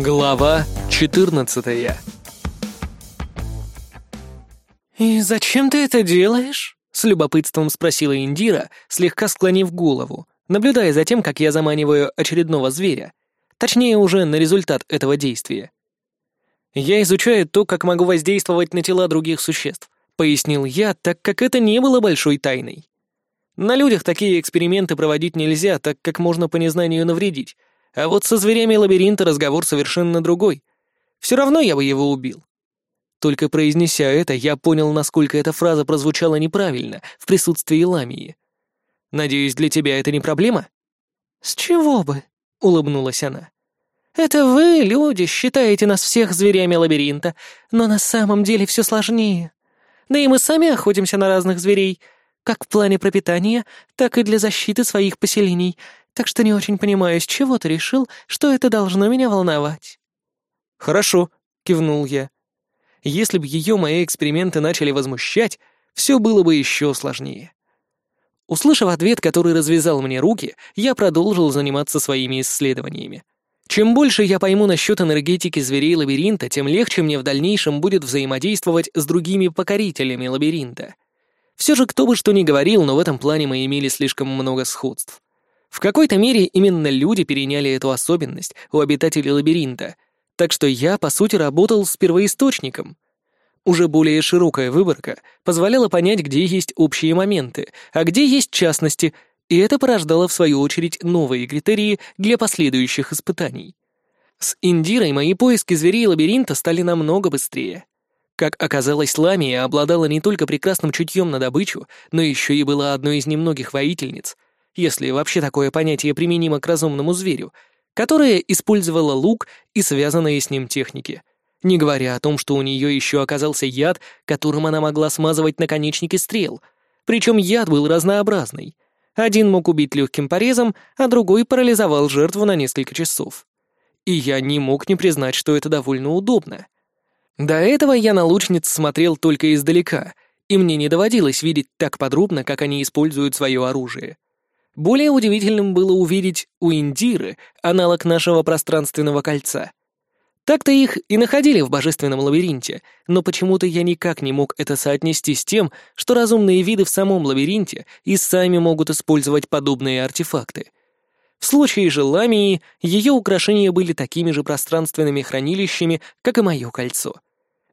Глава 14 «И зачем ты это делаешь?» — с любопытством спросила Индира, слегка склонив голову, наблюдая за тем, как я заманиваю очередного зверя. Точнее, уже на результат этого действия. «Я изучаю то, как могу воздействовать на тела других существ», — пояснил я, так как это не было большой тайной. На людях такие эксперименты проводить нельзя, так как можно по незнанию навредить, а вот со зверями лабиринта разговор совершенно другой. Все равно я бы его убил. Только произнеся это, я понял, насколько эта фраза прозвучала неправильно в присутствии Ламии. «Надеюсь, для тебя это не проблема?» «С чего бы?» — улыбнулась она. «Это вы, люди, считаете нас всех зверями лабиринта, но на самом деле все сложнее. Да и мы сами охотимся на разных зверей, как в плане пропитания, так и для защиты своих поселений, так что не очень понимаю, с чего ты решил, что это должно меня волновать». «Хорошо», — кивнул я. «Если бы ее мои эксперименты начали возмущать, все было бы еще сложнее». Услышав ответ, который развязал мне руки, я продолжил заниматься своими исследованиями. Чем больше я пойму насчет энергетики зверей лабиринта, тем легче мне в дальнейшем будет взаимодействовать с другими покорителями лабиринта. Все же кто бы что ни говорил, но в этом плане мы имели слишком много сходств. В какой-то мере именно люди переняли эту особенность у обитателей лабиринта, так что я, по сути, работал с первоисточником — уже более широкая выборка позволяла понять, где есть общие моменты, а где есть частности, и это порождало, в свою очередь, новые критерии для последующих испытаний. С Индирой мои поиски зверей лабиринта стали намного быстрее. Как оказалось, Ламия обладала не только прекрасным чутьем на добычу, но еще и была одной из немногих воительниц, если вообще такое понятие применимо к разумному зверю, которая использовала лук и связанные с ним техники — не говоря о том, что у нее еще оказался яд, которым она могла смазывать наконечники стрел. Причем яд был разнообразный. Один мог убить легким порезом, а другой парализовал жертву на несколько часов. И я не мог не признать, что это довольно удобно. До этого я на лучниц смотрел только издалека, и мне не доводилось видеть так подробно, как они используют свое оружие. Более удивительным было увидеть у Индиры аналог нашего пространственного кольца — так-то их и находили в божественном лабиринте, но почему-то я никак не мог это соотнести с тем, что разумные виды в самом лабиринте и сами могут использовать подобные артефакты. В случае же Ламии, ее украшения были такими же пространственными хранилищами, как и мое кольцо.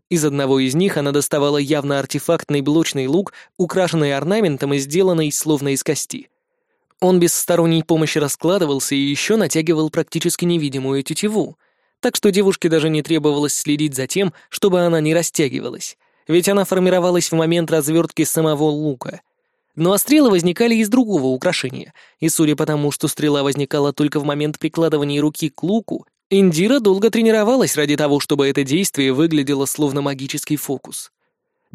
Из одного из них она доставала явно артефактный блочный лук, украшенный орнаментом и сделанный словно из кости. Он без сторонней помощи раскладывался и еще натягивал практически невидимую тетиву, так что девушке даже не требовалось следить за тем, чтобы она не растягивалась, ведь она формировалась в момент развертки самого лука. Ну а стрелы возникали из другого украшения, и судя по тому, что стрела возникала только в момент прикладывания руки к луку, Индира долго тренировалась ради того, чтобы это действие выглядело словно магический фокус.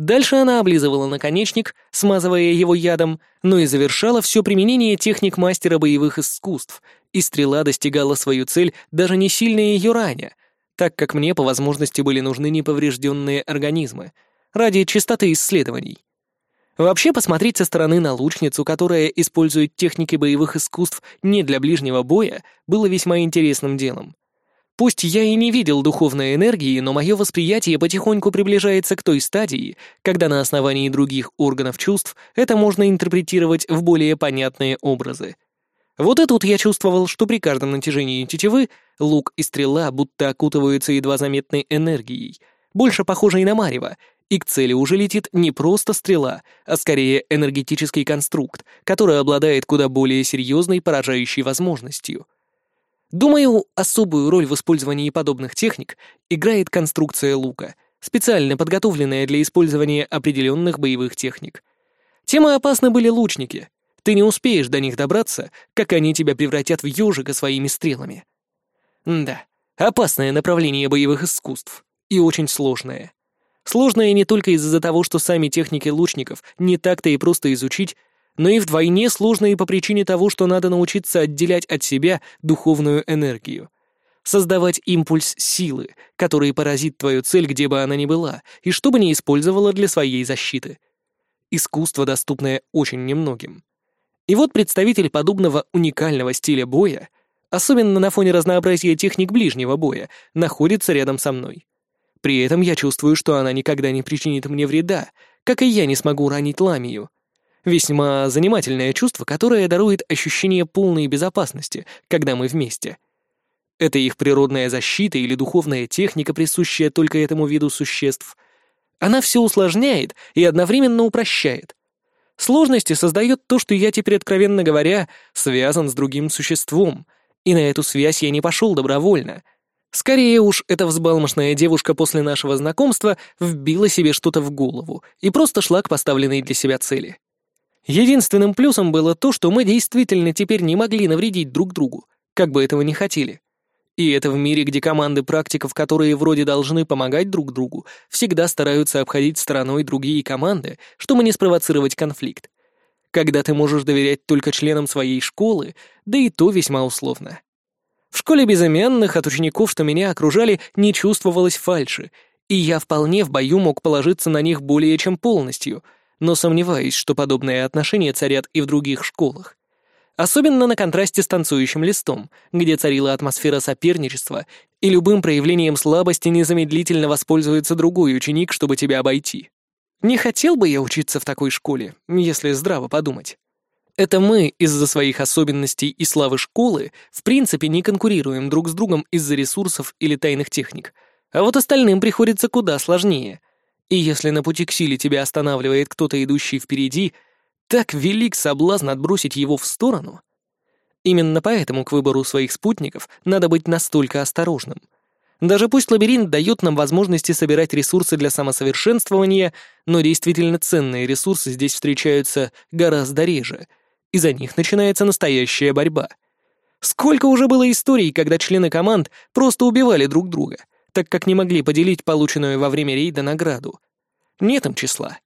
Дальше она облизывала наконечник, смазывая его ядом, но и завершала все применение техник мастера боевых искусств, и стрела достигала свою цель даже не сильно ее раня, так как мне по возможности были нужны неповрежденные организмы, ради чистоты исследований. Вообще посмотреть со стороны на лучницу, которая использует техники боевых искусств не для ближнего боя, было весьма интересным делом. Пусть я и не видел духовной энергии, но мое восприятие потихоньку приближается к той стадии, когда на основании других органов чувств это можно интерпретировать в более понятные образы. Вот и тут я чувствовал, что при каждом натяжении тетивы лук и стрела будто окутываются едва заметной энергией, больше похожей на марево, и к цели уже летит не просто стрела, а скорее энергетический конструкт, который обладает куда более серьезной поражающей возможностью — Думаю, особую роль в использовании подобных техник играет конструкция лука, специально подготовленная для использования определенных боевых техник. Тем и опасны были лучники. Ты не успеешь до них добраться, как они тебя превратят в ежика своими стрелами. Да, опасное направление боевых искусств. И очень сложное. Сложное не только из-за того, что сами техники лучников не так-то и просто изучить, но и вдвойне и по причине того, что надо научиться отделять от себя духовную энергию. Создавать импульс силы, который поразит твою цель, где бы она ни была, и что бы ни использовала для своей защиты. Искусство, доступное очень немногим. И вот представитель подобного уникального стиля боя особенно на фоне разнообразия техник ближнего боя, находится рядом со мной. При этом я чувствую, что она никогда не причинит мне вреда, как и я не смогу ранить Ламию. Весьма занимательное чувство, которое дарует ощущение полной безопасности, когда мы вместе. Это их природная защита или духовная техника, присущая только этому виду существ. Она все усложняет и одновременно упрощает. Сложности создает то, что я теперь, откровенно говоря, связан с другим существом, и на эту связь я не пошел добровольно. Скорее уж, эта взбалмошная девушка после нашего знакомства вбила себе что-то в голову и просто шла к поставленной для себя цели. Единственным плюсом было то, что мы действительно теперь не могли навредить друг другу, как бы этого ни хотели. И это в мире, где команды практиков, которые вроде должны помогать друг другу, всегда стараются обходить стороной другие команды, чтобы не спровоцировать конфликт. Когда ты можешь доверять только членам своей школы, да и то весьма условно. В школе безымянных от учеников, что меня окружали, не чувствовалось фальши, и я вполне в бою мог положиться на них более чем полностью — но сомневаюсь, что подобные отношения царят и в других школах. Особенно на контрасте с танцующим листом, где царила атмосфера соперничества, и любым проявлением слабости незамедлительно воспользуется другой ученик, чтобы тебя обойти. Не хотел бы я учиться в такой школе, если здраво подумать. Это мы из-за своих особенностей и славы школы в принципе не конкурируем друг с другом из-за ресурсов или тайных техник, а вот остальным приходится куда сложнее — и если на пути к силе тебя останавливает кто-то, идущий впереди, так велик соблазн отбросить его в сторону. Именно поэтому к выбору своих спутников надо быть настолько осторожным. Даже пусть лабиринт дает нам возможности собирать ресурсы для самосовершенствования, но действительно ценные ресурсы здесь встречаются гораздо реже, и за них начинается настоящая борьба. Сколько уже было историй, когда члены команд просто убивали друг друга — так как не могли поделить полученную во время рейда награду. Нет им числа.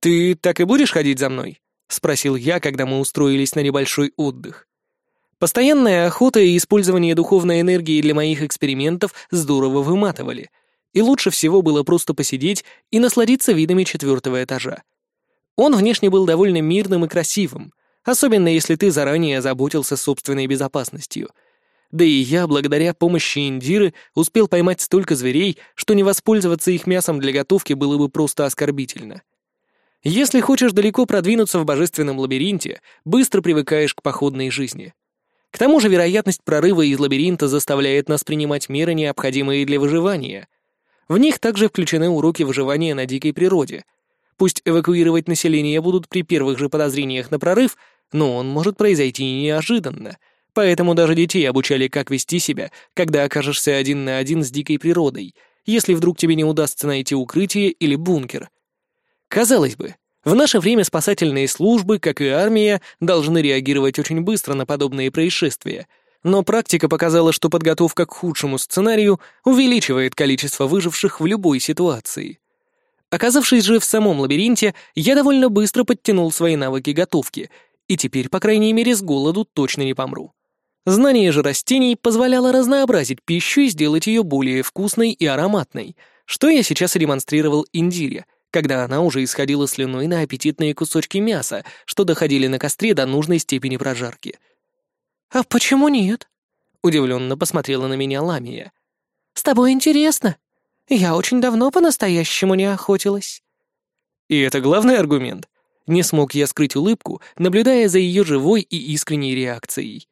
«Ты так и будешь ходить за мной?» — спросил я, когда мы устроились на небольшой отдых. Постоянная охота и использование духовной энергии для моих экспериментов здорово выматывали, и лучше всего было просто посидеть и насладиться видами четвертого этажа. Он внешне был довольно мирным и красивым, особенно если ты заранее озаботился собственной безопасностью — да и я, благодаря помощи Индиры, успел поймать столько зверей, что не воспользоваться их мясом для готовки было бы просто оскорбительно. Если хочешь далеко продвинуться в божественном лабиринте, быстро привыкаешь к походной жизни. К тому же вероятность прорыва из лабиринта заставляет нас принимать меры, необходимые для выживания. В них также включены уроки выживания на дикой природе. Пусть эвакуировать население будут при первых же подозрениях на прорыв, но он может произойти неожиданно — Поэтому даже детей обучали, как вести себя, когда окажешься один на один с дикой природой, если вдруг тебе не удастся найти укрытие или бункер. Казалось бы, в наше время спасательные службы, как и армия, должны реагировать очень быстро на подобные происшествия, но практика показала, что подготовка к худшему сценарию увеличивает количество выживших в любой ситуации. Оказавшись же в самом лабиринте, я довольно быстро подтянул свои навыки готовки, и теперь, по крайней мере, с голоду точно не помру. Знание же растений позволяло разнообразить пищу и сделать ее более вкусной и ароматной, что я сейчас и демонстрировал Индире, когда она уже исходила слюной на аппетитные кусочки мяса, что доходили на костре до нужной степени прожарки. «А почему нет?» — удивленно посмотрела на меня Ламия. «С тобой интересно. Я очень давно по-настоящему не охотилась». И это главный аргумент. Не смог я скрыть улыбку, наблюдая за ее живой и искренней реакцией.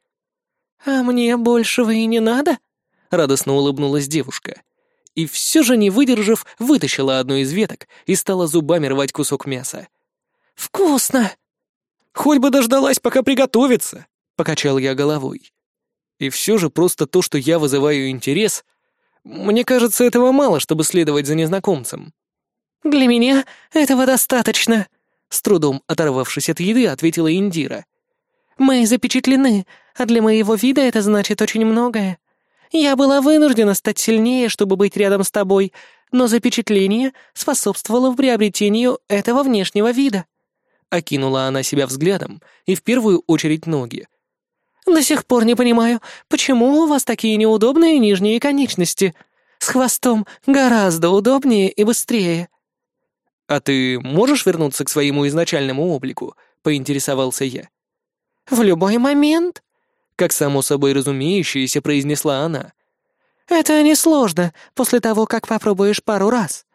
«А мне большего и не надо?» — радостно улыбнулась девушка. И все же, не выдержав, вытащила одну из веток и стала зубами рвать кусок мяса. «Вкусно!» «Хоть бы дождалась, пока приготовится!» — покачал я головой. И все же просто то, что я вызываю интерес, мне кажется, этого мало, чтобы следовать за незнакомцем. «Для меня этого достаточно», — с трудом оторвавшись от еды, ответила Индира. Мы запечатлены, а для моего вида это значит очень многое. Я была вынуждена стать сильнее, чтобы быть рядом с тобой, но запечатление способствовало в приобретению этого внешнего вида». Окинула она себя взглядом, и в первую очередь ноги. «До сих пор не понимаю, почему у вас такие неудобные нижние конечности? С хвостом гораздо удобнее и быстрее». «А ты можешь вернуться к своему изначальному облику?» — поинтересовался я. «В любой момент?» Как само собой разумеющееся произнесла она. «Это несложно после того, как попробуешь пару раз.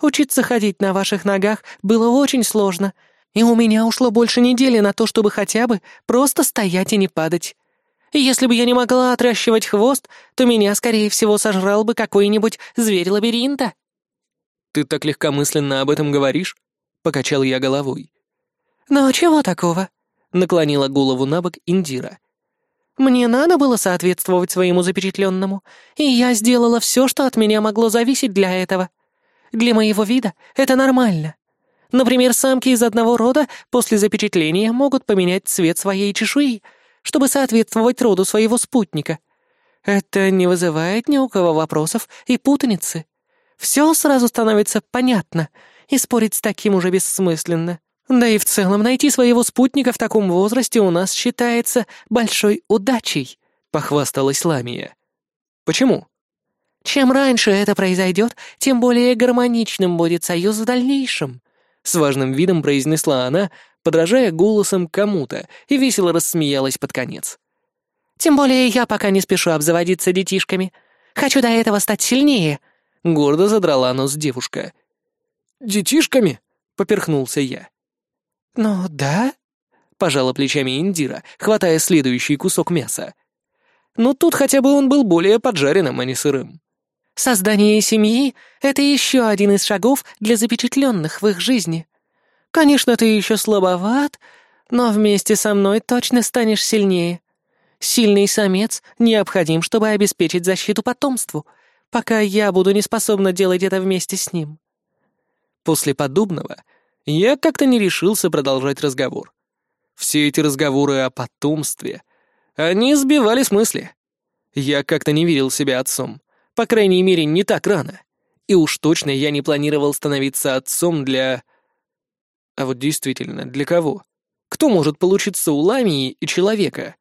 Учиться ходить на ваших ногах было очень сложно, и у меня ушло больше недели на то, чтобы хотя бы просто стоять и не падать. Если бы я не могла отращивать хвост, то меня, скорее всего, сожрал бы какой-нибудь зверь лабиринта». «Ты так легкомысленно об этом говоришь?» — покачал я головой. «Но чего такого?» — наклонила голову на бок Индира. «Мне надо было соответствовать своему запечатленному, и я сделала все, что от меня могло зависеть для этого. Для моего вида это нормально. Например, самки из одного рода после запечатления могут поменять цвет своей чешуи, чтобы соответствовать роду своего спутника. Это не вызывает ни у кого вопросов и путаницы. Все сразу становится понятно, и спорить с таким уже бессмысленно. Да и в целом найти своего спутника в таком возрасте у нас считается большой удачей», — похвасталась Ламия. «Почему?» «Чем раньше это произойдет, тем более гармоничным будет союз в дальнейшем», — с важным видом произнесла она, подражая голосом кому-то, и весело рассмеялась под конец. «Тем более я пока не спешу обзаводиться детишками. Хочу до этого стать сильнее», — гордо задрала нос девушка. «Детишками?» — поперхнулся я. «Ну да», — пожала плечами Индира, хватая следующий кусок мяса. Но тут хотя бы он был более поджаренным, а не сырым. «Создание семьи — это еще один из шагов для запечатленных в их жизни. Конечно, ты еще слабоват, но вместе со мной точно станешь сильнее. Сильный самец необходим, чтобы обеспечить защиту потомству, пока я буду не способна делать это вместе с ним». После подобного я как-то не решился продолжать разговор. Все эти разговоры о потомстве, они сбивали с мысли. Я как-то не видел себя отцом, по крайней мере, не так рано. И уж точно я не планировал становиться отцом для... А вот действительно, для кого? Кто может получиться у ламии и человека?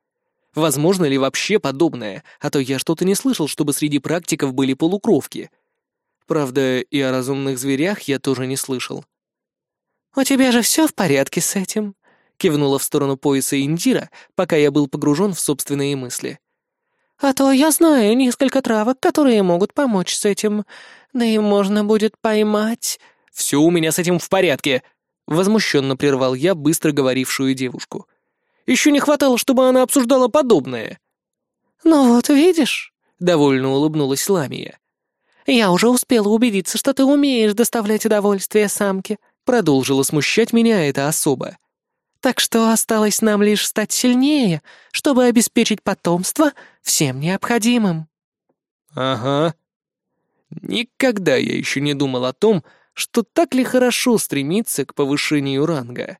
Возможно ли вообще подобное? А то я что-то не слышал, чтобы среди практиков были полукровки. Правда, и о разумных зверях я тоже не слышал. «У тебя же все в порядке с этим?» — кивнула в сторону пояса Индира, пока я был погружен в собственные мысли. «А то я знаю несколько травок, которые могут помочь с этим. Да и можно будет поймать...» «Все у меня с этим в порядке!» — возмущенно прервал я быстро говорившую девушку. «Еще не хватало, чтобы она обсуждала подобное!» «Ну вот, видишь?» — довольно улыбнулась Ламия. «Я уже успела убедиться, что ты умеешь доставлять удовольствие самке. Продолжила смущать меня эта особа. Так что осталось нам лишь стать сильнее, чтобы обеспечить потомство всем необходимым. Ага. Никогда я еще не думал о том, что так ли хорошо стремиться к повышению ранга.